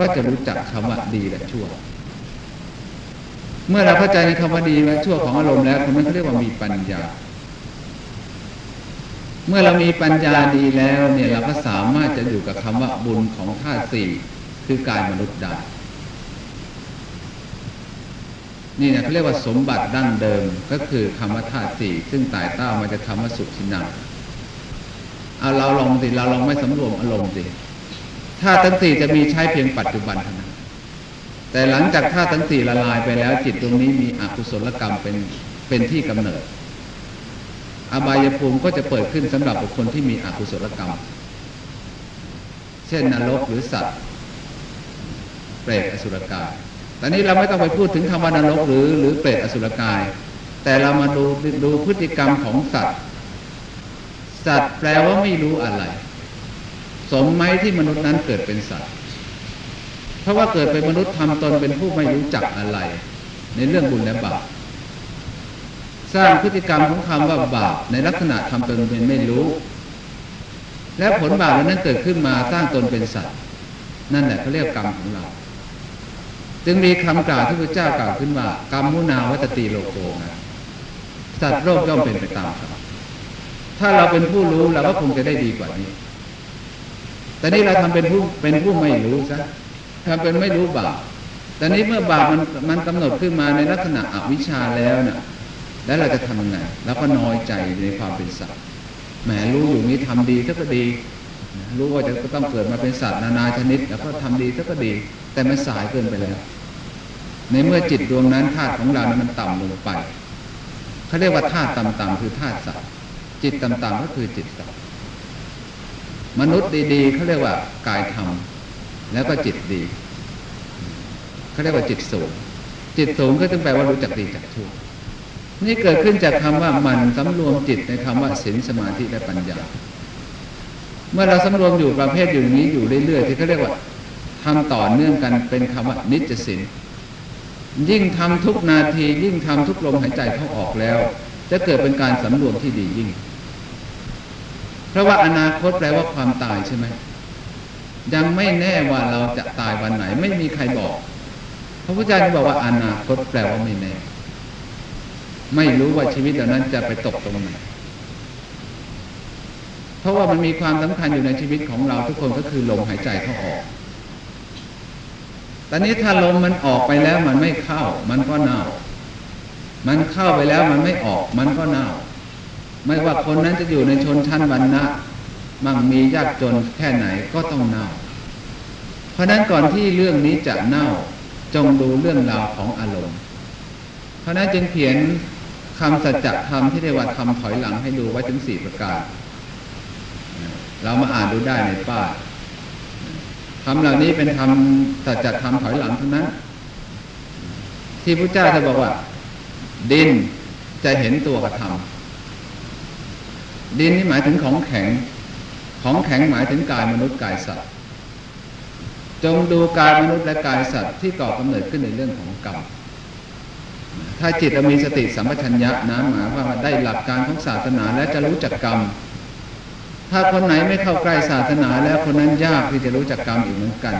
ก็จะรู้จักคำว่าดีและชั่ว เมื่อเราเข้าใจในคำว่าดีและชั่วของอารมณ์แล้วคนนั้นเขาเรียกว่ามีปัญญา เมื่อเรามีปัญญาดีแล้วเนี่ยเราก็สามารถจะอยู่กับคำว่าบุญของธาตุสี่คือกายมนุษย์ได้นี่นะเขาเรียกว่าสมบัติดั้งเดิมก็คือคำว่าธาตุสี่ซึ่งตายเต้ามาจะคำว่าสุขชินังเอาเราลองสิเราลองไม่สำรวมอารมณ์สิ ธาตุทั้งสี่จะมีใช้เพียงปัจจุบันเท่านั้น แต่หลังจากธาตุทั้งสี่ละลายไปแล้วจิตตรงนี้มีอกุศลกรรมเป็นเป็นที่กำเนิด อบายภูมิก็จะเปิดขึ้นสำหรับบุคคลที่มีอกุศลกรรม เช่นนรกหรือสัตว์ เปรตอสุรกาย ตอนนี้เราไม่ต้องไปพูดถึงคำว่านรกหรือหรือเปรตอสุรกาย แต่เรามาดูดูพฤติกรรมของสัตว์ สัตว์แปลว่าไม่รู้อะไร สมไหมที่มนุษย์นั้นเกิดเป็นสัตว์ เพราะว่าเกิดเป็นมนุษย์ทำตนเป็นผู้ไม่รู้จักอะไร ในเรื่องบุญและบาปสร้างพฤติกรรมของคำว่าบาปในลักษณะทำตนเป็นไม่รู้ และผลบาปนั้นเกิดขึ้นมาสร้างตนเป็นสัตว์ นั่นแหละเขาเรียกกรรมของเรา จึงมีคำกล่าวที่พระเจ้ากล่าวขึ้นว่า กรรมมุนาวัตติโลโกนะสัตว์โลกย่อมเป็นไปตามครับถ้าเราเป็นผู้รู้เราก็คงจะได้ดีกว่านี้ แต่นี้เราทำเป็นผู้เป็นผู้ไม่รู้ซะทำเป็นไม่รู้บาปแต่นี้เมื่อบาปมันมันกำหนดขึ้นมาในลักษณะอวิชชาแล้วเนะ่ะ แล้วเราจะทำยังไงเราก็น้อยใจในความเป็นสัตว์แหมรู้อยู่นี้ทำดีก็ดี รู้ว่าจะต้องเกิดมาเป็นสัตว์นานาชนิด แล้วก็ทำดีก็ดี แต่มันสายเกินไปแล้ว ในเมื่อจิตดวงนั้นธาตุของเรานั้นมันต่ำลงไปเขาเรียกว่าธาตุต่ำๆคือธาตุสัตว์จิตต่ำๆก็คือจิตสัตว์ มนุษย์ดีๆเขาเรียกว่ากายธรรม แล้วก็จิตดีเขาเรียกว่าจิตสูง จิตสูงก็ต้องแปลว่ารู้จักดีจักชั่วนี่เกิดขึ้นจากคำว่ามันสำรวมจิตในคำว่าศีลสมาธิและปัญญา เมื่อเราสำรวมอยู่ประเภทอยู่นี้อยู่เรื่อยๆที่เขาเรียกว่าทำต่อเนื่องกันเป็นคำว่านิจสินยิ่งทำทุกนาที ยิ่งทำทุกลมหายใจเข้าออกแล้ว จะเกิดเป็นการสำรวมที่ดียิ่ง เพราะว่าอนาคตแปลว่าความตายใช่ไหมยังไม่แน่ว่าเราจะตายวันไหน ไม่มีใครบอก พระพุทธเจ้าบอกว่าอนาคตแปลว่าไม่แน่ ไม่รู้ว่าชีวิตเหล่านั้นจะไปตกตรงไหนเพราะว่ามันมีความสำคัญอยู่ในชีวิตของเราทุกคนก็คือลมหายใจเข้าออกตอนนี้ถ้าลมมันออกไปแล้วมันไม่เข้า มันก็เน่า มันเข้าไปแล้วมันไม่ออก มันก็เน่า ไม่ว่าคนนั้นจะอยู่ในชนชั้นวรรณะมั่งมียากจนแค่ไหนก็ต้องเน่า เพราะนั้นก่อนที่เรื่องนี้จะเน่าจงดูเรื่องราวของอารมณ์ เพราะนั้นจึงเขียนคำสัจธรรมที่เรียกว่าทำถอยหลังให้ดูไว้ถึงสี่ประการ เรามาอ่านดูได้ในป้ายคำเหล่านี้เป็นคำตัจัดทำถอยหลังเทั้งนั้น ที่พระเจ้าจะบอกว่า ดินจะเห็นตัวกระทำ ดินนี่หมายถึงของแข็ง ของแข็งหมายถึงกายมนุษย์กายสัตว์ จงดูกายมนุษย์และกายสัตว์ที่ก่อกำเนิดขึ้นในเรื่องของกรรมถ้าจิตมีสติสัมปชัญญะนะหมายว่าได้หลักการของศาสนาและจะรู้จักกรรม ถ้าคนไหนไม่เข้าใกล้ศาสนาแล้วคนนั้นยากที่จะรู้จักกรรมอีกเหมือนกัน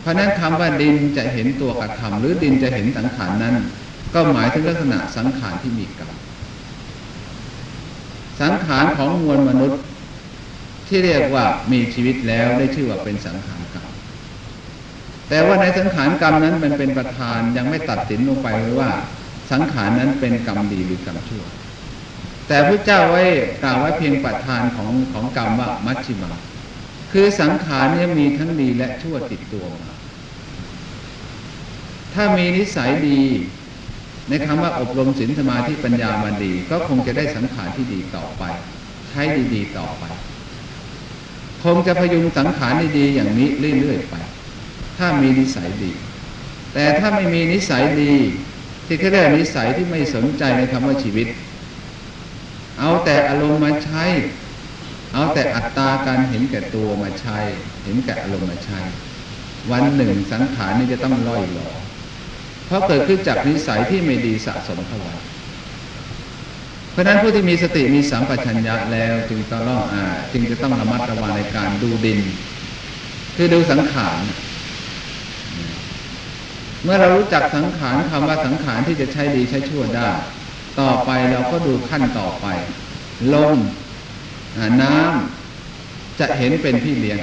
เพราะนั้นคำว่าดินจะเห็นตัวกระทำหรือดินจะเห็นสังขารนั้น ก็หมายถึงลักษณะสังขารที่มีกรรม สังขารของมวลมนุษย์ ที่เรียกว่ามีชีวิตแล้วได้ชื่อว่าเป็นสังขารกรรม แต่ว่าในสังขารกรรมนั้นมันเป็นประธานยังไม่ตัดสินลงไปว่าสังขารนั้นเป็นกรรมดีหรือกรรมชั่ว แต่พระเจ้าไว้กล่าวไว้เพียงปัจทานของของกรรมว่ามัชชิมา คือสังขารเนี่ยมีทั้งดีและชั่วติดตัวมาถ้ามีนิสัยดี ในคำว่าอบรมศีลสมาธิปัญญามาดี ก็คงจะได้สังขารที่ดีต่อไป ใช้ดีๆต่อไป คงจะพยุงสังขารดีๆอย่างนี้เรื่อยๆไป ถ้ามีนิสัยดี แต่ถ้าไม่มีนิสัยดี ที่เขาเรียกนิสัยที่ไม่สนใจในคำว่าชีวิต เอาแต่อารมณ์มาใช้ เอาแต่อัตตาการเห็นแก่ตัวมาใช้ เห็นแก่อารมณ์มาใช้ วันหนึ่งสังขารนี่จะต้องล่อยหลอ เพราะเกิดขึ้นจากนิสัยที่ไม่ดีสะสมเข้าไว้เพราะนั้นผู้ที่มีสติมีสัมปชัญญะแล้วจึงต้องอ่าจึงจะต้องระมัดระวังในการดูดินคคือดูสังขารเมื่อเรารู้จักสังขารคำว่าสังขารที่จะใช้ดีใช้ชั่วได้ ต่อไปเราก็ดูขั้นต่อไป ลมน้ำจะเห็นเป็นพี่เลี้ยง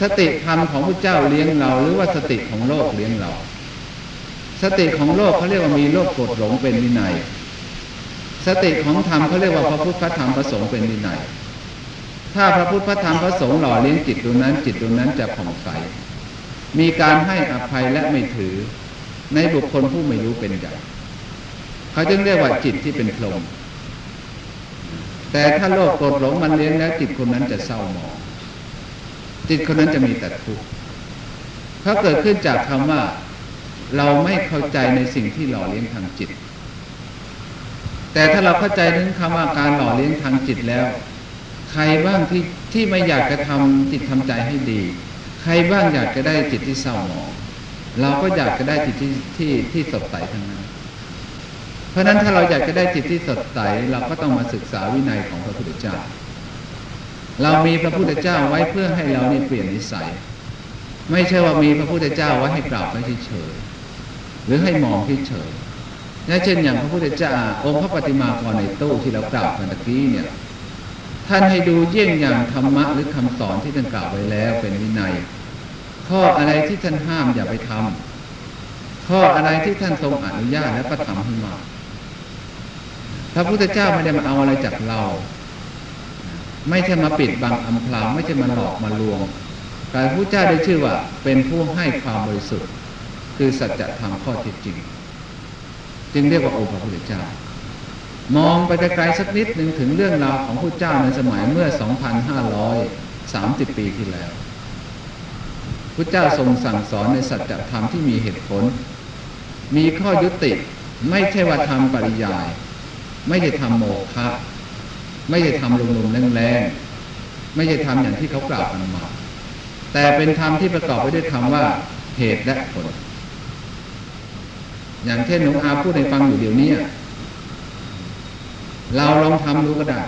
สติธรรมของพระเจ้าเลี้ยงเรา หรือว่าสติของโลกเลี้ยงเรา สติของโลกเขาเรียกว่ามีโลกกดหลงเป็นวินัย สติของธรรมเขาเรียกว่าพระพุทธธรรมพระสงฆ์เป็นวินัย ถ้าพระพุทธธรรมพระสงฆ์หล่อเลี้ยงจิตตรงนั้น จิตตรงนั้นจะผ่องใส มีการให้อภัยและไม่ถือ ในบุคคลผู้ไม่รู้เป็นใหญ่เขาจึงเรียกว่าจิตที่เป็นพรหมแต่ถ้าโลกโกรธหลงมันเลี้ยงแล้วจิตคนนั้นจะเศร้าหมอง จิตคนนั้นจะมีแต่ทุกข์เพราะเกิดขึ้นจากคำว่า เราไม่เข้าใจในสิ่งที่หล่อเลี้ยงทางจิต แต่ถ้าเราเข้าใจถึงคำว่าการหล่อเลี้ยงทางจิตแล้ว ใครบ้างที่ที่ไม่อยากจะทำจิตทำใจให้ดี ใครบ้างอยากจะได้จิตที่เศร้าหมองเราก็อยากจะได้จิตที่ที่ที่สดใสทั้งนั้น เพราะนั้นถ้าเราอยากจะได้จิตที่สดใสเราก็ต้องมาศึกษาวินัยของพระพุทธเจ้า เรามีพระพุทธเจ้าไว้เพื่อให้เรานี่เปลี่ยนนิสัย ไม่ใช่ว่ามีพระพุทธเจ้าไว้ให้กราบไว้เฉย หรือให้มองเฉยนั่นเช่นอย่างพระพุทธเจ้าองค์พระปฏิมากรในตู้ที่เรากราบกันตะกี้เนี่ย ท่านให้ดูเยี่ยงอย่างธรรมะหรือคำสอนที่ท่านกล่าวไว้แล้วเป็นวินัย ข้ออะไรที่ท่านห้ามอย่าไปทำข้ออะไรที่ท่านทรงอนุญาตแล้วก็ทำให้มาพระพุทธเจ้าไม่ได้มาเอาอะไรจากเรา ไม่ใช่มาปิดบังอำพรางไม่ใช่มาหลอกมาลวงแต่พระเจ้าได้ชื่อว่าเป็นผู้ให้ความบริสุทธิ์ คือสัจธรรมข้อเท็จจริง จึงเรียกว่าองค์พระพุทธเจ้ามองไปไกลๆสักนิดหนึ่งถึงเรื่องราวของพระเจ้าในสมัยเมื่อ 2,530 ปีที่แล้วพระเจ้าทรงสั่งสอนในสัจธรรมที่มีเหตุผล มีข้อยุติไม่ใช่ว่าทำปริยาย ไม่ใช่ทำโมฆะไม่ใช่ทำลงๆแรงๆไม่ใช่ทำอย่างที่เขากล่าวกันมา แต่เป็นธรรมที่ประกอบไปด้วยคำว่าเหตุและผล อย่างเช่นหลวงอาพูดในฟังอยู่เดี๋ยวนี้เราลองทำดูก็ได้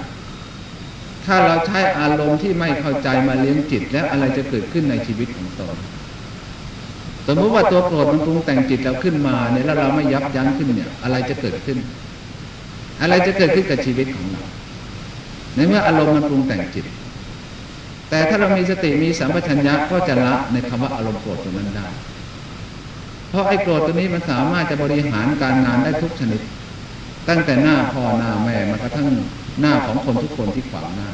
ถ้าเราใช้อารมณ์ที่ไม่เข้าใจมาเลี้ยงจิต แล้วอะไรจะเกิดขึ้นในชีวิตของตนสมมติว่าตัวโกรธมันปรุงแต่งจิตเราขึ้นมาเนี่ยแล้วเราไม่ยับยั้งขึ้นเนี่ย อะไรจะเกิดขึ้น อะไรจะเกิดขึ้นกับชีวิตของเราในเมื่ออารมณ์มันปรุงแต่งจิต แต่ถ้าเรามีสติมีสัมปชัญญะก็จะละในคำว่าอารมณ์โกรธตรงนั้นได้ เพราะไอ้โกรธตัวนี้มันสามารถจะบริหารการงานได้ทุกชนิด ตั้งแต่หน้าพ่อหน้าแม่มากระทั่งหน้าของคนทุกคนที่ขวางหน้า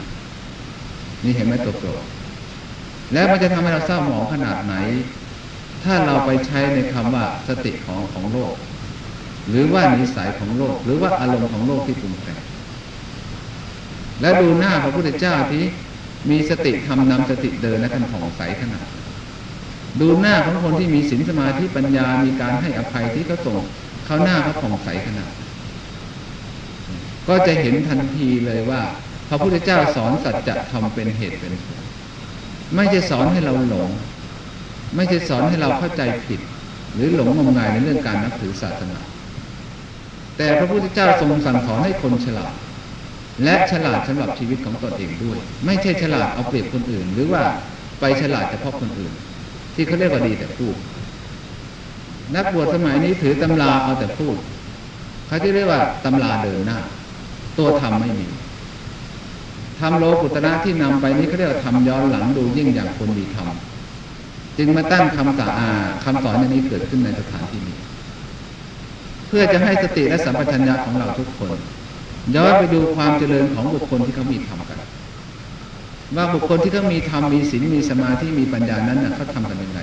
นี่เห็นไหมตัวโกรธแล้วมันจะทำให้เราเศร้าหมองขนาดไหน ถ้าเราไปใช้ในคำว่าสติของของโลก หรือว่านิสัยของโลก หรือว่าอารมณ์ของโลกที่ปรุงแต่งแล้วดูหน้าพระพุทธเจ้าที่มีสติทำนำสติเดินและท่านผ่องใสขนาด ดูหน้าของคนที่มีศีลสมาธิปัญญามีการให้อภัยที่เขาส่งเขาหน้าเขาผ่องใสขนาด ก็จะเห็นทันทีเลยว่าพระพุทธเจ้าสอนสัจจะทำเป็นเหตุเป็นผลไม่ใช่สอนให้เราหลง ไม่ใช่สอนให้เราเข้าใจผิด หรือหลงงมงายในเรื่องการนับถือศาสนา แต่พระพุทธเจ้าทรงสั่งสอนให้คนฉลาดและฉลาดสำหรับชีวิตของตนเองด้วย ไม่ใช่ฉลาดเอาเปรียบคนอื่น หรือว่าไปฉลาดเฉพาะคนอื่น ที่เขาเรียกว่าดีแต่พูด นักบวชสมัยนี้ถือตำราเอาแต่พูดเขาที่เรียกว่าตำราเดินหน้า ตัวธรรมไม่มีธรรมโลกุตระที่นำไปนี้เขาเรียกว่าธรรมย้อนหลังดูยิ่งอย่างคนมีธรรมจึงมาตั้งคำสาอาคำสอนในนี้เกิดขึ้นในสถานที่นี้ เพื่อจะให้สติและสัมปชัญญะของเราทุกคนย้อนไปดูความเจริญของบุคคลที่เขามีธรรมกัน ว่าบุคคลที่เขามีธรรมมีศีลมีสมาธิมีปัญญานั้นเขาทำกันยังไง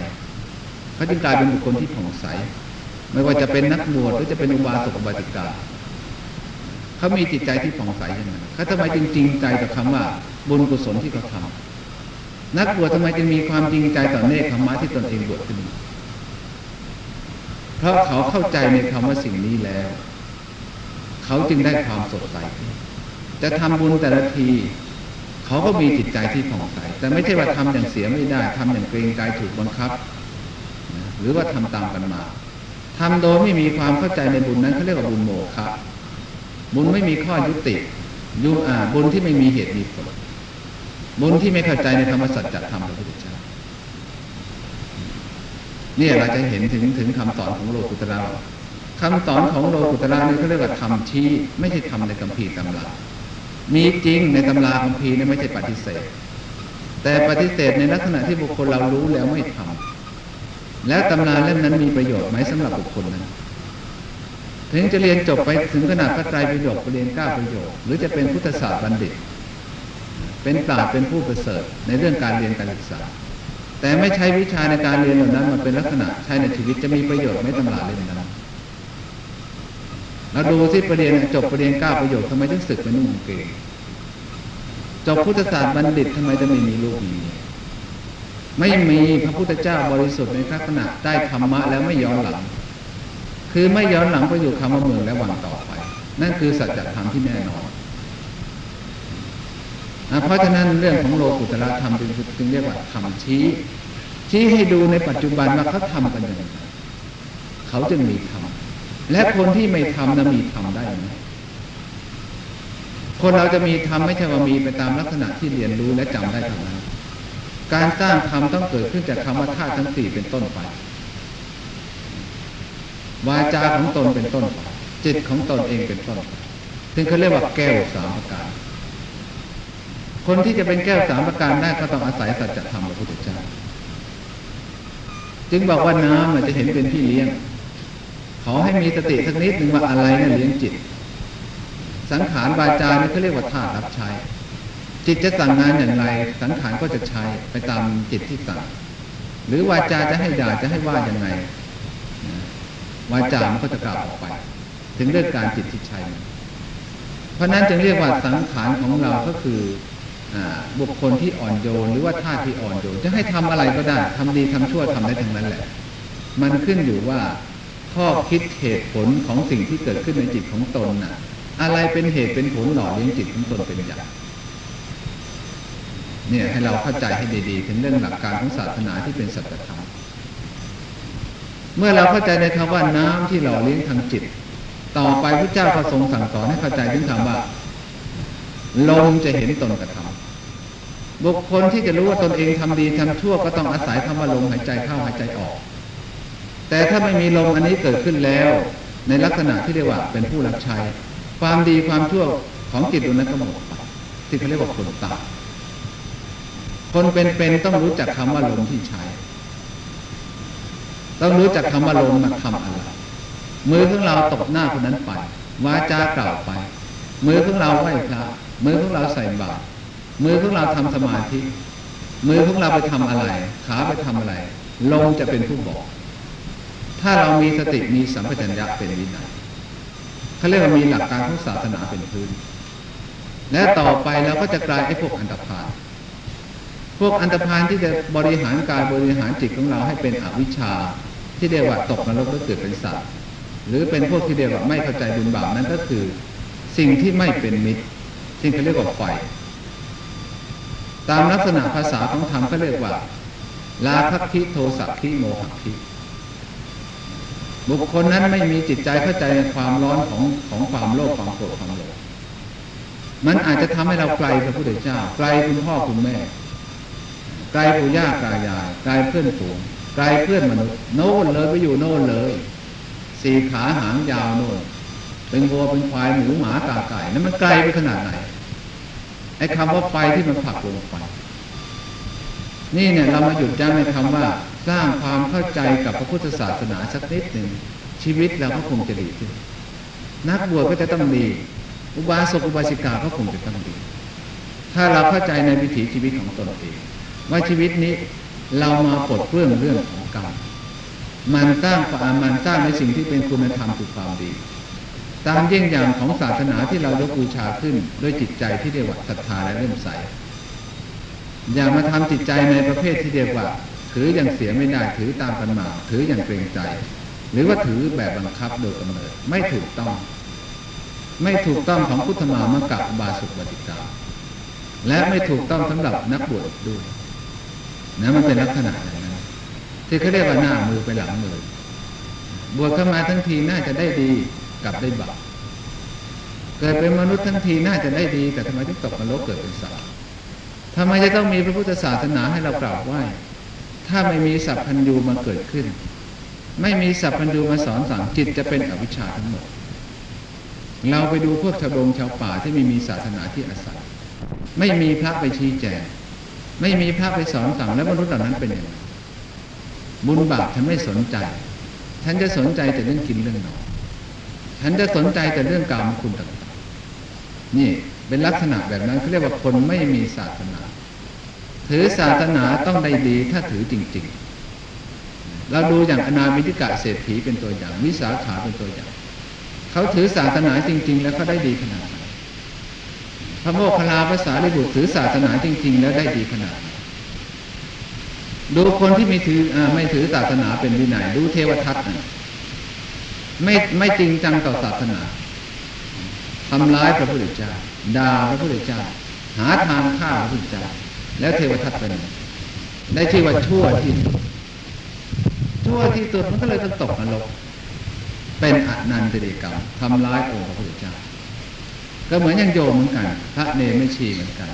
เขาจึงกลายเป็นบุคคลที่ผ่องใส ไม่ว่าจะเป็นนักบวชหรือจะเป็นอุบาสกอุบาสิกาเขามีจิตใจที่ผ่องใสยังไงเขาทำไมจึงจริงใจกับคำว่าบุญกุศลที่เขาทานักบวชทำไมจึงมีความจริงใจต่อเนคขมะที่ตนเองบวชขึ้นเพราะเขาเข้าใจในคำว่าสิ่งนี้แล้ว เขาจึงได้ความสดใส จะทำบุญแต่ละที เขาก็มีจิตใจที่ผ่องใสแต่ไม่ใช่ว่าทำอย่างเสียไม่ได้ทำอย่างเกรงใจถูกบังคับ หรือว่าทำตามกันมาทำโดยไม่มีความเข้าใจในบุญนั้นเขาเรียกว่าบุญโมฆะบุญไม่มีข้อยุติยุอ่าบุญที่ไม่มีเหตุมีผลบุญที่ไม่เข้าใจในธรรมสัจจะธรรมพระพุทธเจ้าเนี่ยเราจะเห็นถึงถึงคำสอนของโลกุตระคำสอนของโลกุตระนี่เขาเรียกว่าธรรมชี้ไม่ใช่ทำในคัมภีร์ตำรา มีจริงในตำราคัมภีร์นี่ไม่ใช่ปฏิเสธ แต่ปฏิเสธในลักษณะที่บุคคลเรารู้แล้วไม่ทำและตำราเล่มนั้นมีประโยชน์ไหมสำหรับบุคคลนั้น ถึงจะเรียนจบไปถึงขนาดพระไตรปิฎกเรียนก้าประโยชน์หรือจะเป็นพุทธศาสตร์บัณฑิต เป็นปราชญ์เป็นผู้ประเสริฐในเรื่องการเรียนการศึกษา แต่ไม่ใช้วิชาในการเรียนเหล่านั้นมาเป็นลักษณะใช้ในชีวิตจะมีประโยชน์ไหมตำราเล่มนั้น เราดูที่ประเด็นจบประเด็นเก้าประโยคทำไมถึงศึกไปนุ่งกางเกงจบพุทธศาสตร์บัณฑิตทำไมจะไม่มีลูกมีไม่มีพระพุทธเจ้าบริสุทธิ์ในพระขณะได้ธรรมะแล้วไม่ย้อนหลัง คือไม่ย้อนหลังไปอยู่คำว่าเมืองและวันต่อไป นั่นคือสัจธรรมที่แน่นอนเพราะฉะนั้นเรื่องของโลกุตละธรรมจึงเรียกว่าธรรมชี้ ชี้ให้ดูในปัจจุบันว่าเขาทำกันยังไงเขาจึงมีธรรม และคนที่ไม่ทำนะมีทำได้ไหมคนเราจะมีทำไม่ใช่ว่ามีไปตามลักษณะที่เรียนรู้และจำได้เท่านั้นการสร้างธรรมต้องเกิดขึ้นจากคำว่าธาตุทั้งสี่เป็นต้นไป วาจาของตนเป็นต้นไปจิตของตนเองเป็นต้นไปถึงเขาเรียกว่าแก้วสามประการ คนที่จะเป็นแก้วสามประการได้ก็ต้องอาศัยสัจธรรมพระพุทธเจ้าจึงบอกว่าน้ำมันจะเห็นเป็นที่เลี้ยง อให้มีสติสักนิดหนึ่งว่าอะไรเนี่ยเลี้ยงจิต สังขารวาจานี่เขาเรียกว่าธาตุรับใช้ จิตจะสั่งงานอย่างไร สังขารก็จะใช้ไปตามจิตที่สั่ง หรือวาจาจะให้ด่าจะให้ว่าอย่างไรวาจามันก็จะกล่าวออกไป ถึงเรื่องการจิตที่ใช้ เพราะนั้นจึงเรียกว่าสังขารของเราก็คือบุคคลที่อ่อนโยนหรือว่าธาตุที่อ่อนโยนจะให้ทำอะไรก็ได้ทำดีทำชั่วทำได้ทั้งนั้นแหละ มันขึ้นอยู่ว่า ข้อคิดเหตุผลของสิ่งที่เกิดขึ้นในจิตของตนน่ะ อะไรเป็นเหตุเป็นผลหล่อเลี้ยงจิตของตนเป็นอย่างเนี่ยให้เราเข้าใจให้ดีๆ ถึงเรื่องหลักการของศาสนาที่เป็นสัจธรรมเมื่อเราเข้าใจในคำว่าน้ำที่หล่อเลี้ยงทางจิต ต่อไปพระเจ้าก็ทรงสั่งสอนให้เข้าใจถึงคำว่าลมจะเห็นตนกระทำบุคคลที่จะรู้ว่าตนเองทำดีทำชั่วก็ต้องอาศัยคำว่าลมหายใจเข้าหายใจออก แต่ถ้าไม่มีลมอันนี้เกิดขึ้นแล้ว ในลักษณะที่เรียกว่าเป็นผู้รับใช้ ความดีความชั่วของจิตดวงนั้นก็หมดไปที่เขาเรียกว่าคนตาคนเป็นๆต้องรู้จักคำว่าลมที่ใช้ ต้องรู้จักคำว่าลมมาทำอะไร มือของเราตบหน้าคนนั้นไป วาจากล่าวไป มือของเราไหว้พระมือของเราใส่บาตรมือของเราทำสมาธิ มือของเราไปทำอะไร ขาไปทำอะไร ลมจะเป็นผู้บอก ถ้าเรามีสติมีสัมปชัญญะเป็นวินัยเขาเรียกว่ามีหลักการของศาสนาเป็นพื้น และต่อไปเราก็จะกลายไอ้พวกอันตรพานพวกอันตรพานที่จะบริหารกายบริหารจิตของเราให้เป็นอวิชชา ที่เรียกว่าตกนรกแล้วเกิดเป็นสัตว์ หรือเป็นพวกที่เรียกว่าไม่เข้าใจบุญบาปนั้นก็คือ สิ่งที่ไม่เป็นมิตรสิ่งเขาเรียกว่าไฟตามลักษณะภาษาของธรรมเขาเรียกว่าลาภคิโทสักคิโมหคิ บุคคลนั้นไม่มีจิตใจเข้าใจความร้อนของของความโลภความโกรธความหลงมันอาจจะทำให้เราไกลพระพุทธเจ้า ไกลคุณพ่อคุณแม่ ไกลปู่ย่าตายาย ไกลเพื่อนฝูงไกลเพื่อนมนุษย์โน่นเลยไปอยู่โน่นเลย สี่ขาหางยาวโน่นเป็นวัวเป็นควายหมูหมาตาไก่นั้นมันไกลไปขนาดไหนไอ้คำว่าไฟที่มันผลักลงไป นี่เนี่ยเรามาหยุดยั้งในคำว่า สร้างความเข้าใจกับพระพุทธศาสนาสักนิดหนึ่งชีวิตเราก็คงจะดีขึ้น นักบวชก็จะต้องดี อุบาสกอุบาสิกาก็คงจะต้องดี ถ้าเราเข้าใจในวิถีชีวิตของตนเองว่าชีวิตนี้เรามาปลดเปลื้องเรื่องของกรรมมันสร้างความมันสร้างในสิ่งที่เป็นคุณธรรมคือความดี ตามเยี่ยงอย่างของศาสนาที่เรายกบูชาขึ้นด้วยจิตใจที่เรียกว่าศรัทธาและเริ่มใส อย่ามาทำจิตใจในประเภทที่เรียกว่า ถืออย่างเสียไม่ได้ถือตามกันมาถืออย่างเกรงใจ หรือว่าถือแบบบังคับโดยกำเนิดไม่ถูกต้อง ไม่ถูกต้องของพุทธมามกับบาสุปฏิกาและไม่ถูกต้องสำหรับนักบวชด้วยนะมันเป็นลักษณะอย่างนั้นที่เขาเรียกว่าหน้ามือไปหลังมือบวชเข้ามาทั้งทีน่าจะได้ดีกลับได้บาปเกิดเป็นมนุษย์ทั้งทีน่าจะได้ดี แต่ทำไมถึงตกนรกเกิดเป็นสัตว์ทำไมจะต้องมีพระพุทธศาสนาให้เรากราบไหว้ ถ้าไม่มีสัพพัญญูมาเกิดขึ้น ไม่มีสัพพัญญูมาสอนสั่งจิตจะเป็นอวิชชาทั้งหมด เราไปดูพวกชาวบงชาวป่าที่ไม่มีศาสนาที่อาศัย ไม่มีพระไปชี้แจง ไม่มีพระไปสอนสั่งแล้วมนุษย์เหล่านั้นเป็นยังไงบุญบาปฉันไม่สนใจ ฉันจะสนใจแต่เรื่องกินเรื่องนอนฉันจะสนใจแต่เรื่องกรรมคุณต่างๆนี่เป็นลักษณะแบบนั้นเขาเรียกว่าคนไม่มีศาสนา ถือศาสนาต้องได้ดีถ้าถือจริง ๆ เราดูอย่างอนามิติกะเศรษฐีเป็นตัวอย่าง วิสาขาเป็นตัวอย่าง เขาถือศาสนาจริง ๆ แล้วเขาได้ดีขนาดไหนพระโมคคัลลาภาษาลิบุตรถือศาสนาจริง ๆ แล้วได้ดีขนาดไหนดูคนที่ไม่ถือไม่ถือศาสนาเป็นวินัยดูเทวทัตนะไม่ไม่จริงจังต่อศาสนาทำร้ายพระพุทธเจ้าด่าพระพุทธเจ้าหาทางฆ่าพระพุทธเจ้า แล้วเทวทัตเป็นได้ชื่อว่าชั่วที่สุดชั่วที่สุดมันก็เลยต้องตกนรกเป็นอนันตริกรรมทำร้ายองค์พระพุทธเจ้าก็เหมือนยังโยมเหมือนกัน พระเนไม่ชีเหมือนกัน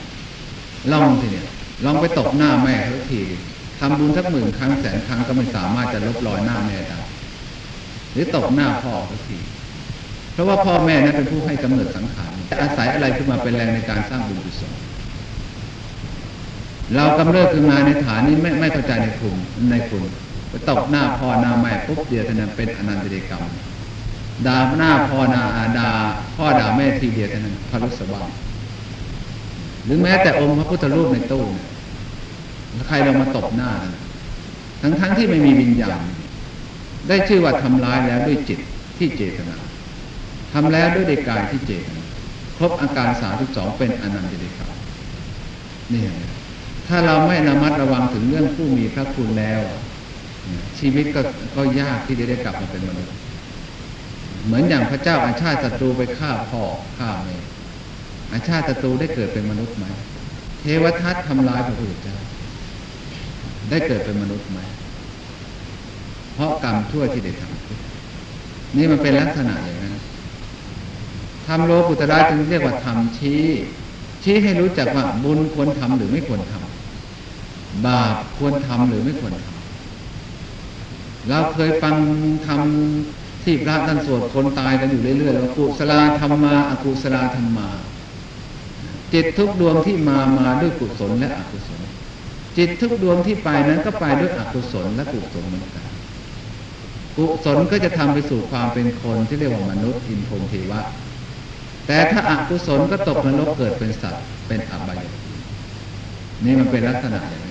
ลองทีเนี่ยลองไปตกหน้าแม่เขาทีทำบุญสักหมื่นครั้งแสนครั้งก็ไม่สามารถจะลบรอยหน้าแม่ได้หรือตกหน้าพ่อสักทีเพราะว่าพ่อแม่นั้นเป็นผู้ให้กำเนิดสังขารจะอาศัยอะไรขึ้นมาเป็นแรงในการสร้างบุญกุศล เรากำเริบขึ้นมาในฐานนี้ไม่ไม่เข้าใจในกลุ่มในกลุ่มไปตกหน้าพ่อหน้าแม่ปุ๊บเดียวเท่านั้นเป็นอนันตเดกรรมด่าหน้าพ่อหน้าด่าพ่อด่าแม่ทีเดียวเท่านั้นพระรุษบังหรือแม้แต่องค์พระพุทธรูปในตู้ใครเรามาตบหน้า ทั้งทั้งที่ไม่มีวิญญาณ ได้ชื่อว่าทำร้ายแล้วด้วยจิตที่เจตนาทำแล้วด้วยกายที่เจตนาครบอาการสาทุสองเป็นอนันตเดกานี่ ถ้าเราไม่ระมัดระวังถึงเรื่องผู้มีพระคุณแล้ว ชีวิตก็ก็ยากที่จะได้กลับมาเป็นมนุษย์ เหมือนอย่างพระเจ้าอาชาติศัตรูไปฆ่าพ่อฆ่าแม่อาชาติศัตรูได้เกิดเป็นมนุษย์ไหม เทวทัตทำลายพระพุทธเจ้าได้เกิดเป็นมนุษย์ไหม เพราะกรรมชั่วที่ได้ทำนี่มันเป็นลักษณะอย่างนั้นทำโลกุตระจึงเรียกว่าทำชี้ชี้ให้รู้จักว่าบุญควรทำหรือไม่ควรทำ บาปควรทำหรือไม่ควรทำเราเคยฟังทำที่พระท่านสวดคนตายกันอยู่เรื่อยๆแล้วกุศลธรรมมาอกุศลธรรมมาจิตทุกดวงที่มามาด้วยกุศลและอกุศล จิตทุกดวงที่ไปนั้นก็ไปด้วยอกุศลและกุศลเหมือนกันกุศลก็จะทำไปสู่ความเป็นคนที่เรียกว่ามนุษย์อินพรมเทวะ แต่ถ้าอากุศลก็ตกนรกเกิดเป็นสัตว์เป็นอบายนี่มันเป็นลักษณะอย่าง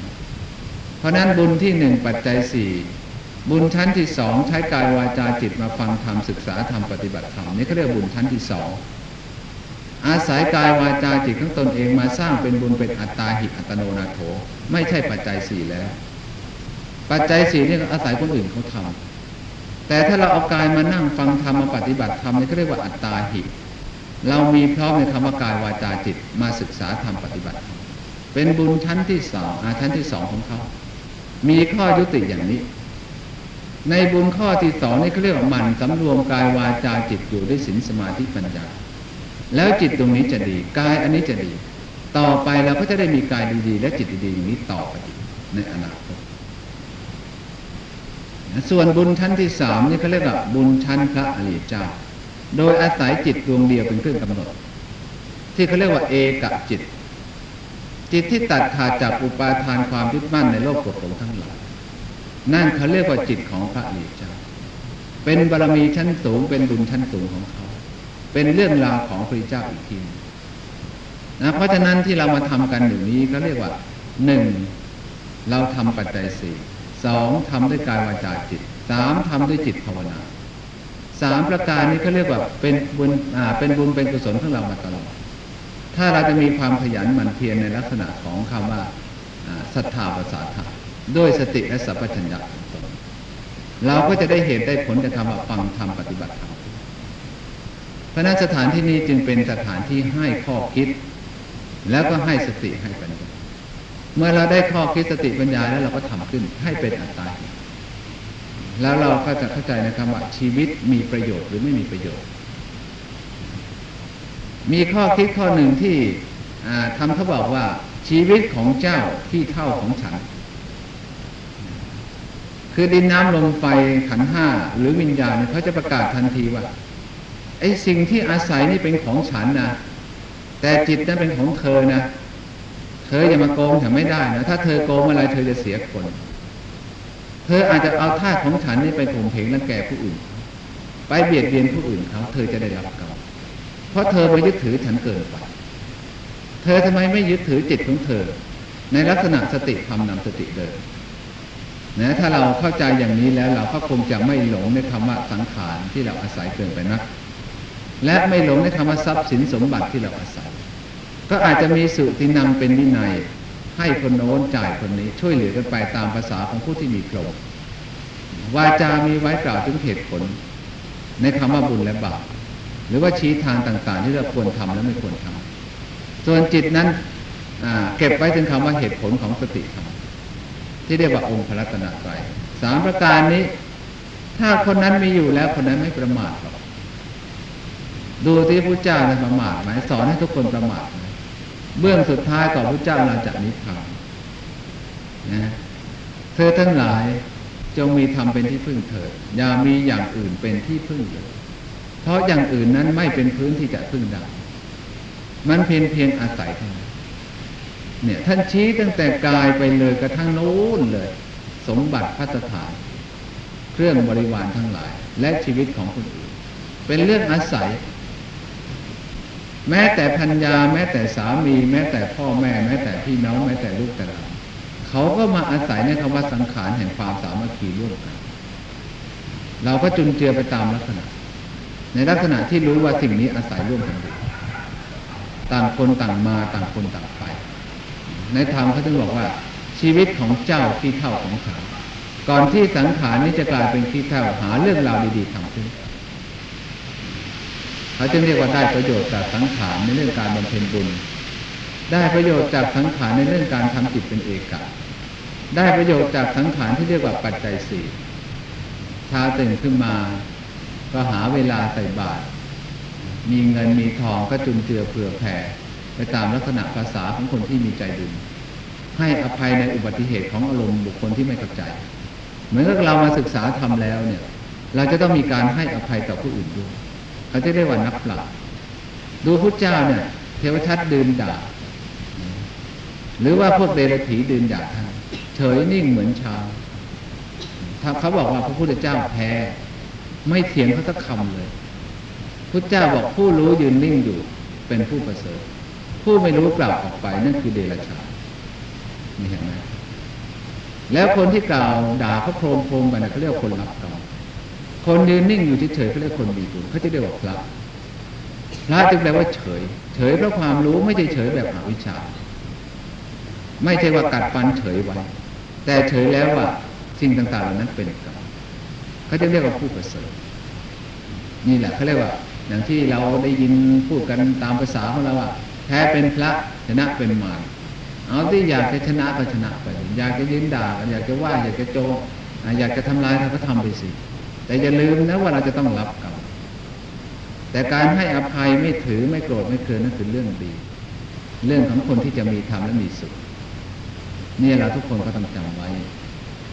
ราะนั้นบุญที่หนึ่งปัจจัยสี่บุญชั้นที่สองใช้กายวาจาจิตมาฟังธรรมศึกษาธรรมปฏิบัติธรรมนี่เขาเรียกบุญชั้นที่สองอาศัยกายวาจาจิตของตนเองมาสร้างเป็นบุญเป็นอัตตาหิอัตโนนาโถ ไม่ใช่ปัจจัยสี่แล้ว ปัจจัยสี่นี่อาศัยคนอื่นเขาทำแต่ถ้าเราเอากายมานั่งฟังธรรมมาปฏิบัติธรรมนี่ก็เรียกว่าอัตตาหิ เรามีพร้อมในคำว่ากายวาจาจิตมาศึกษาธรรมปฏิบัติธรรมเป็นบุญชั้นที่สองอาชั้นที่สองของเขา มีข้อยุติอย่างนี้ ในบุญข้อที่สองนี่เขาเรียกว่ามันสำรวมกายวาจาจิตอยู่ด้วยศีลสมาธิปัญญา แล้วจิตตรงนี้จะดีกายอันนี้จะดี ต่อไปเราก็จะได้มีกายดีๆ และจิตดีๆอย่างนี้ต่อไปในอนาคตส่วนบุญชั้นที่สามนี่เขาเรียกว่าบุญชั้นพระอริยเจ้า โดยอาศัยจิตดวงเดียวเป็นเครื่องกำหนด ที่เขาเรียกว่าเอกจิต จิตที่ตัดขาดจากอุปาทานความยึดมั่นในโลกกฎหลงทั้งหลายนั่นเขาเรียกว่าจิตของพระอริยเจ้าเป็นบารมีชั้นสูงเป็นบุญชั้นสูงของเขา เป็นเรื่องราวของพระเจ้าอีกทีนะเพราะฉะนั้นที่เรามาทำกันอยู่นี้ก็เรียกว่าหนึ่งเราทำปัจจัยสี่สองทำด้วยกายวาจาจิตสามทำด้วยจิตภาวนาสามประการนี้เขาเรียกว่าเป็นบุญอ่าเป็นบุญเป็นกุศลของเรามาตลอด ถ้าเราจะมีความขยันหมั่นเพียรในลักษณะของคำว่าศรัทธาประสาทด้วยสติและสัพพัญญะของเราก็จะได้เห็นได้ผลจากคำว่าฟังธรรมปฏิบัติธรรมเพราะนั้นสถานที่นี้จึงเป็นสถานที่ให้ข้อคิด แล้วก็ให้สติให้ปัญญาเมื่อเราได้ข้อคิดสติปัญญาแล้วเราก็ทำขึ้นให้เป็นอัตตาแล้วเราก็จะเข้าใจในครับว่าชีวิตมีประโยชน์หรือไม่มีประโยชน์ มีข้อคิดข้อหนึ่งที่ทำเขาบอกว่าชีวิตของเจ้าที่เท่าของฉัน คือดินน้ำลมไฟขันห้าหรือวิญญาณเนี่ยเขาจะประกาศทันทีว่าไอ้สิ่งที่อาศัยนี่เป็นของฉันนะแต่จิตนั้นเป็นของเธอนะเธออย่ามาโกงฉันไม่ได้นะถ้าเธอโกงอะไรเธอจะเสียคนเธออาจจะเอาท่าของฉันนี่ไปข่มเหงรังแกผู้อื่น ไปเบียดเบียนผู้อื่นเขาเธอจะได้รับกรรม เพราะเธอไปยึดถือฉันเกินไป เธอทำไมไม่ยึดถือจิตของเธอ ในลักษณะสติธรรมนำสติเดินนะถ้าเราเข้าใจอย่างนี้แล้วเราก็คงจะไม่หลงในคำว่าสังขารที่เราอาศัยเกินไปนัก และไม่หลงในคำว่าทรัพย์สินสมบัติที่เราอาศัย ก็อาจจะมีสุตินำเป็นวินัย ให้คนโน้นจ่ายคนนี้ช่วยเหลือกันไปตามภาษาของผู้ที่มีพรหมวาจามีไว้กล่าวถึงเหตุผล ในคำว่าบุญและบาป หรือว่าชี้ทางต่าง ๆ ที่เราควรทำและไม่ควรทำส่วนจิตนั้นเก็บไว้ถึงคำว่าเหตุผลของสติธรรมที่เรียกว่าองค์พระรัตนตรัยสามประการนี้ ถ้าคนนั้นมีอยู่แล้วคนนั้นไม่ประมาทหรอกดูที่พระเจ้าในประมาทไหมสอนให้ทุกคนประมาทไหมเบื้องสุดท้ายก่อนพระเจ้าลาจากนิพพานนะเธอทั้งหลายจงมีธรรมเป็นที่พึ่งเถิดอย่ามีอย่างอื่นเป็นที่พึ่งเลย เพราะอย่างอื่นนั้นไม่เป็นพื้นที่จะพึ่งได้ มันเพียงเพียงอาศัยเท่านั้นเนี่ยท่านชี้ตั้งแต่กายไปเลยกระทั่งโน้นเลย สมบัติพัฒฐาน เครื่องบริวารทั้งหลาย และชีวิตของคนอื่น เป็นเรื่องอาศัย แม้แต่พัญญา แม้แต่สามี แม้แต่พ่อแม่ แม้แต่พี่น้อง แม้แต่ลูกแต่หลานเขาก็มาอาศัยในคำว่าสังขารแห่งความสามัคคีร่วมกัน เราก็จุนเจือไปตามลักษณะ ในลักษณะที่รู้ว่าสิ่งนี้อาศัยร่วมกันอยู่ต่างคนต่างมาต่างคนต่างไป ในธรรมเขาจึงบอกว่า ชีวิตของเจ้าที่เท่าของเขาก่อนที่สังขารนี้จะกลายเป็นที่เท่าหาเรื่องราวดีๆทำขึ้นเขาจึงเรียกว่าได้ประโยชน์จากสังขารในเรื่องการบำเพ็ญบุญ ได้ประโยชน์จากสังขารในเรื่องการทำจิตเป็นเอกะได้ประโยชน์จากสังขารที่เรียกว่าปัจจัยสี่ชาตื่นขึ้นมา ก็หาเวลาใส่บาตรมีเงินมีทองก็จุนเจือเผื่อแผ่ไปตามลักษณะภาษาของคนที่มีใจดุให้อภัยในอุบัติเหตุของอารมณ์บุคคลที่ไม่เข้าใจ เหมือนกับเรามาศึกษาทำแล้วเนี่ย เราจะต้องมีการให้อภัยต่อผู้อื่นด้วยเขาจะเรียกว่านักปราชญ์ดูพระเจ้าเนี่ย เทวทัตดื่มด่า หรือว่าพวกเดรัจฉีดื่มด่าท่านเฉยนิ่งเหมือนชาวถ้าเขาบอกว่าพระพุทธเจ้าแพ้ ไม่เถียงเขาสักคำเลยพุทธเจ้าบอกผู้รู้ยืนนิ่งอยู่ เป็นผู้ประเสริฐ ผู้ไม่รู้กล่าวออกไปนั่นคือเดรัจฉานนี่เห็นไหมแล้วคนที่กล่าวด่าเขาโครมโครมไปนะเขาเรียกคนรับกรรมคนยืนนิ่งอยู่เฉยๆเขาเรียกคนมีบุญเขาจะเรียกว่าพระพระจึงแปลว่าเฉย เฉยเพราะความรู้ไม่ใช่เฉยแบบอวิชชา ไม่ใช่ว่ากัดฟันเฉยไว้แต่เฉยแล้วว่าสิ่งต่างๆเหล่านั้นเป็นกรรม เขาจะเรียกว่าผู้ประเสริฐนี่แหละเขาเรียกว่า อย่างที่เราได้ยินพูดกันตามภาษาของเราว่าแพ้เป็นพระชนะเป็นมารเอาที่อยากจะชนะก็ชนะไป อยากจะยืนด่าอยากจะว่าอยากจะโจอยากจะทำลายเราก็ทำไปสิ แต่อย่าลืมนะว่าเราจะต้องรับกรรมแต่การให้อภัยไม่ถือไม่โกรธไม่เคืองนั่นคือเรื่องดี เรื่องของคนที่จะมีธรรมและมีสุขนี่เราทุกคนก็ต้องจำไว้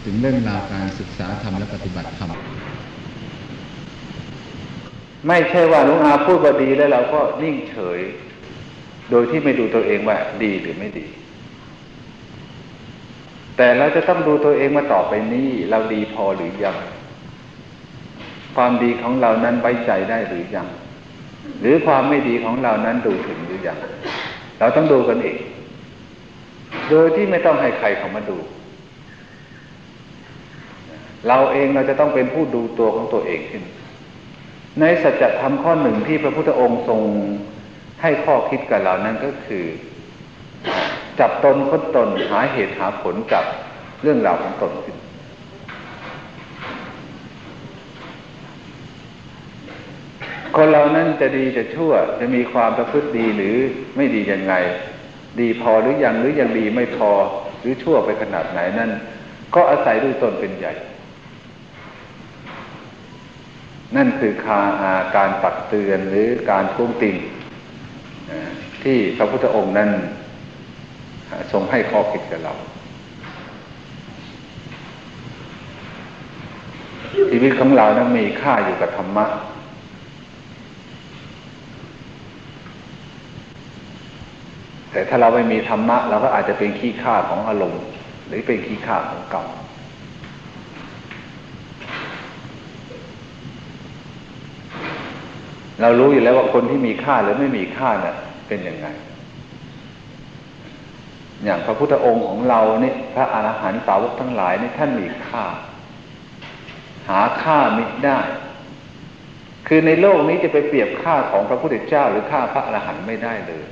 ถึงเรื่องราวการศึกษาธรรมและปฏิบัติธรรม ไม่ใช่ว่าลุงอาพูดว่าดีแล้วเราก็นิ่งเฉย โดยที่ไม่ดูตัวเองว่าดีหรือไม่ดี แต่เราจะต้องดูตัวเองมาต่อไปนี้ เราดีพอหรือยัง ความดีของเรานั้นไว้ใจได้หรือยัง หรือความไม่ดีของเรานั้นดูถึงหรือยัง เราต้องดูกันเอง โดยที่ไม่ต้องให้ใครเขามาดู เราเองเราจะต้องเป็นผู้ดูตัวของตัวเองขึ้น ในสัจธรรมข้อหนึ่งที่พระพุทธองค์ทรงให้ข้อคิดกับเรานั้นก็คือ จับตนค้นตนหาเหตุหาผลกับเรื่องราวของตนขึ้น คนเรานั้นจะดีจะชั่วจะมีความประพฤติดีหรือไม่ดียังไง ดีพอหรือยังหรือยังดีไม่พอหรือชั่วไปขนาดไหนนั่นก็อาศัยด้วยตนเป็นใหญ่ นั่นคือคาอาการตักเตือนหรือการท้วงติงที่พระพุทธองค์นั้นทรงให้ข้อคิดกับเรา ชีวิตของเรานั้นมีค่าอยู่กับธรรมะ แต่ถ้าเราไม่มีธรรมะ เราก็อาจจะเป็นขี้ข้าของอารมณ์ หรือเป็นขี้ข้าของกรรม เรารู้อยู่แล้วว่าคนที่มีค่าหรือไม่มีค่าเนี่ยเป็นยังไง อย่างพระพุทธองค์ของเราเนี่ยพระอรหันต์สาวกทั้งหลายนี่ท่านมีค่า หาค่าไม่ได้ คือในโลกนี้จะไปเปรียบค่าของพระพุทธเจ้า หรือค่าพระอรหันต์ไม่ได้เลย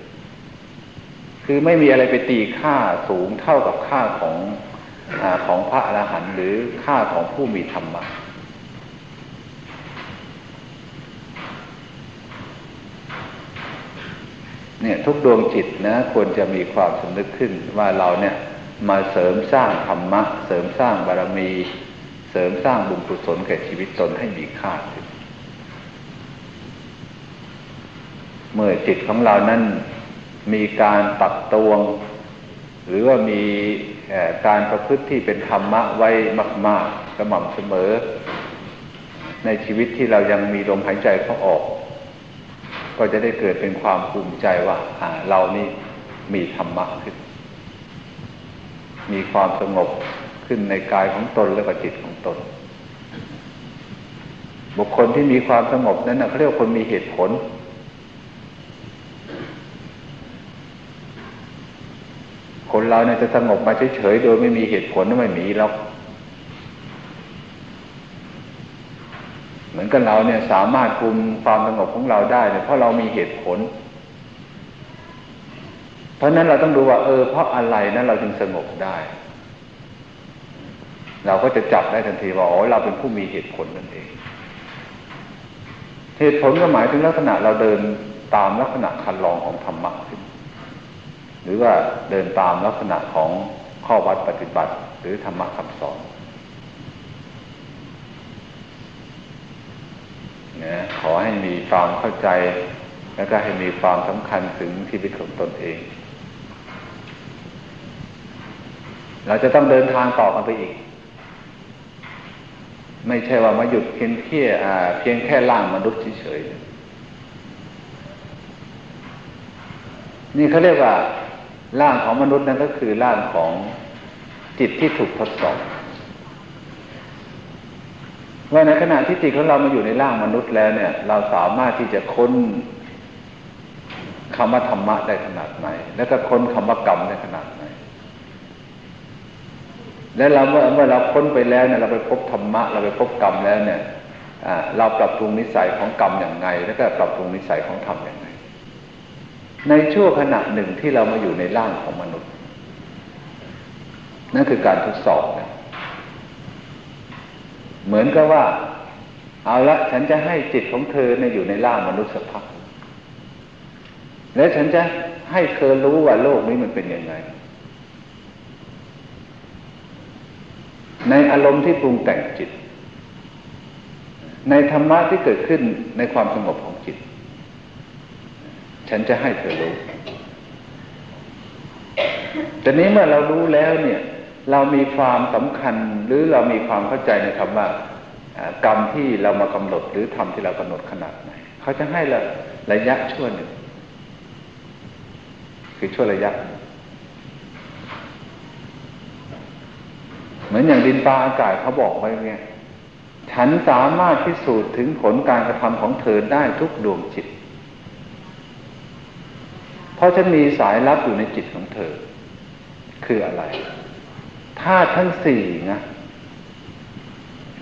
คือไม่มีอะไรไปตีค่าสูงเท่ากับค่าของอของพระอรหันต์หรือค่าของผู้มีธรรมะ เนี่ยทุกดวงจิตนะควรจะมีความสำนึกขึ้นว่าเราเนี่ยมาเสริมสร้างธรรมะ เสริมสร้างบารมี เสริมสร้างบุญกุศลแก่ชีวิตตนให้มีค่าขึ้นเมื่อจิตของเรานั้นมีการตักตวง หรือว่ามีการประพฤติที่เป็นธรรมะไว้มาก ๆ สม่ำเสมอ ในชีวิตที่เรายังมีลมหายใจเข้าออก ก็จะได้เกิดเป็นความภูมิใจว่าเรานี่มีธรรมะขึ้น มีความสงบขึ้นในกายของตนและก็จิตของตน บุคคลที่มีความสงบนั้นเขาเรียกคนมีเหตุผล คนเราเนี่ยจะสงบมาเฉยๆโดยไม่มีเหตุผลไม่มีแล้วเห มือนกับเราเนี่ยสามารถคุมความสงบของเราได้เนี่ยเพราะเรามีเหตุผล เพราะนั้นเราต้องดูว่า เออ เพราะอะไรนั้นเราจึงสงบได้ เราก็จะจับได้ทันทีว่าอ๋อเราเป็นผู้มีเหตุผลนั่นเอง เหตุผลก็หมายถึงลักษณะเราเดินตามลักษณะคันลองของธรรมะขึ้นหรือว่าเดินตามลักษณะของข้อวัดปฏิบัติ หรือธรรมะคำสอน นะขอให้มีความเข้าใจ แล้วก็ให้มีความสำคัญถึงชีวิตของตนเอง เราจะต้องเดินทางต่อกันไปอีก ไม่ใช่ว่ามาหยุดเพียงแค่เพียงแค่ล่างมนุษย์เฉยๆนี่เขาเรียกว่าร่างของมนุษย์นั้นก็คือร่างของจิตที่ถูกทดสอบ ว่าในขณะที่จิตของเรามาอยู่ในร่างมนุษย์แล้วเนี่ย เราสามารถที่จะค้นคำว่าธรรมะได้ขนาดไหน แล้วก็ค้นคำว่ากรรมได้ขนาดไหน และเราเมื่อเมื่อเราค้นไปแล้วเนี่ยเราไปพบธรรมะ เราไปพบกรรมแล้วเนี่ยเราปรับปรุงนิสัยของกรรมอย่างไง แล้วก็ปรับปรุงนิสัยของธรรมอย่างไง ในช่วงขณะหนึ่งที่เรามาอยู่ในร่างของมนุษย์ นั่นคือการทดสอบนะ เหมือนกับว่า เอาละฉันจะให้จิตของเธอเนี่ยอยู่ในร่างมนุษย์สักพักแล้วฉันจะให้เธอรู้ว่าโลกนี้มันเป็นยังไง ในอารมณ์ที่ปรุงแต่งจิต ในธรรมะที่เกิดขึ้นในความสงบของจิต ฉันจะให้เธอรู้แต่นี้เมื่อเรารู้แล้วเนี่ย เรามีความสำคัญหรือเรามีความเข้าใจในคำว่ากรรมที่เรามากำหนดหรือทำที่เรากำหนดขนาดไหนเขาจะให้ระระยะชั่วหนึ่ง คือชั่วระยะ เหมือนอย่างดินฟ้าอากาศเขาบอกไว้ไงฉันสามารถพิสูจน์ถึงผลการกระทำของเธอได้ทุกดวงจิต เพราะฉันมีสายลับอยู่ในจิตของเธอ คืออะไร ธาตุทั้งสี่นะ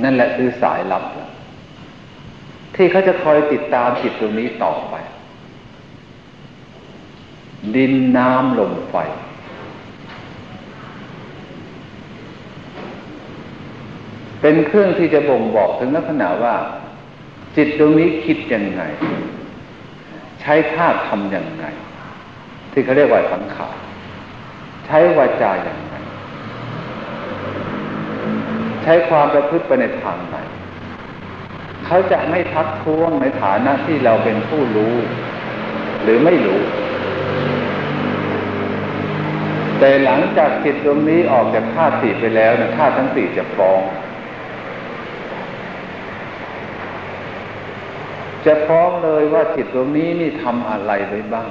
นั่นแหละคือสายลับที่เขาจะคอยติดตามจิตตรงนี้ต่อไป ดินน้ำลมไฟ เป็นเครื่องที่จะบ่งบอกถึงลักษณะว่า จิตตรงนี้คิดยังไง ใช้ธาตุทำยังไง ที่เขาเรียกว่าสังขารใช้วาจาอย่างไง ช้ความประพฤติไปในทางไหน เขาจะไม่ทักท้วงในฐานะที่เราเป็นผู้รู้ หรือไม่รู้ แต่หลังจากจิตดวงนี้ออกจากธาตุสี่ไปแล้วนะธาตุทั้งสี่จะฟ้อง จะฟ้องเลยว่าจิตตรงนี้นี่ทำอะไรไว้บ้าง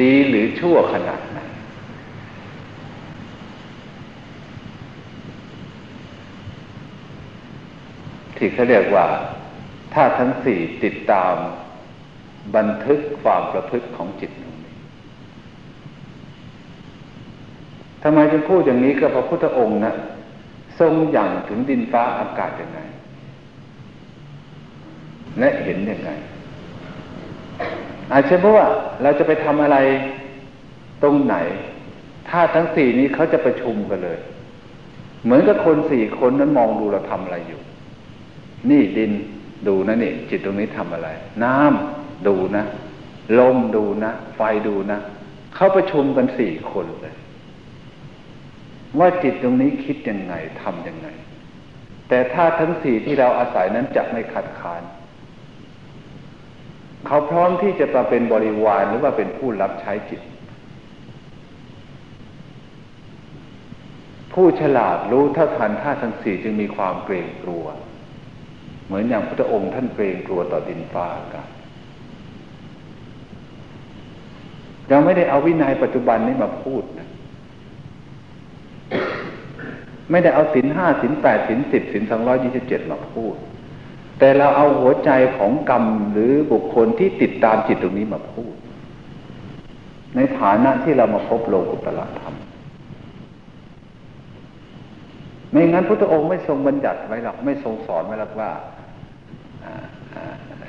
ดีหรือชั่วขนาดไหน ที่เขาเรียกว่าถ้าทั้งสี่ติดตามบันทึกความประพฤติของจิตตรงนี้ทำไมจึงพูดอย่างนี้ก็พระพุทธองค์นะทรงอย่างถึงดินฟ้าอากาศยังไง และเห็นยังไง อาจจะเพราะว่าเราจะไปทำอะไรตรงไหนถ้าทั้งสี่นี้เขาจะประชุมกันเลย เหมือนกับคนสี่คนนั้นมองดูเราทำอะไรอยู่ นี่ดินดูนะนี่จิตตรงนี้ทำอะไร น้ำดูนะลมดูนะไฟดูนะเขาประชุมกันสี่คนเลย ว่าจิตตรงนี้คิดยังไงทำยังไง แต่ถ้าทั้งสี่ที่เราอาศัยนั้นจะไม่ขัดขานเขาพร้อมที่จะมาเป็นบริวารหรือว่าเป็นผู้รับใช้จิต ผู้ฉลาดรู้เท่าทันท่าทั้งสี่จึงมีความเกรงกลัว เหมือนอย่างพระองค์ท่านเกรงกลัวต่อดินฟ้าอากาศยังไม่ได้เอาวินัยปัจจุบันนี้มาพูดนะไม่ได้เอาสินห้าสินแปดสินสิบสินสองร้อยยี่สิบเจ็ดมาพูด แต่เราเอาหัวใจของกรรมหรือบุคคลที่ติดตามจิตตรงนี้มาพูด ในฐานะที่เรามาพบโลกุตละธรรมไม่งั้นพุทธองค์ไม่ทรงบัญญัติไว้หรอกไม่ทรงสอนไว้หรอกว่า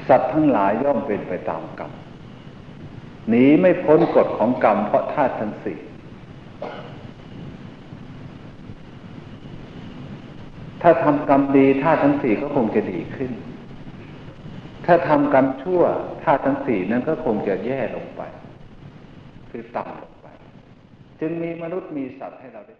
สัตว์ทั้งหลายย่อมเป็นไปตามกรรมหนีไม่พ้นกฎของกรรมเพราะธาตุทั้งสี่ถ้าทำกรรมดีธาตุทั้งสี่ก็คงจะดีขึ้น ถ้าทำกรรมชั่วธาตุทั้งสี่นั้นก็คงจะแย่ลงไป คือต่ำลงไป จึงมีมนุษย์มีสัตว์ให้เราได้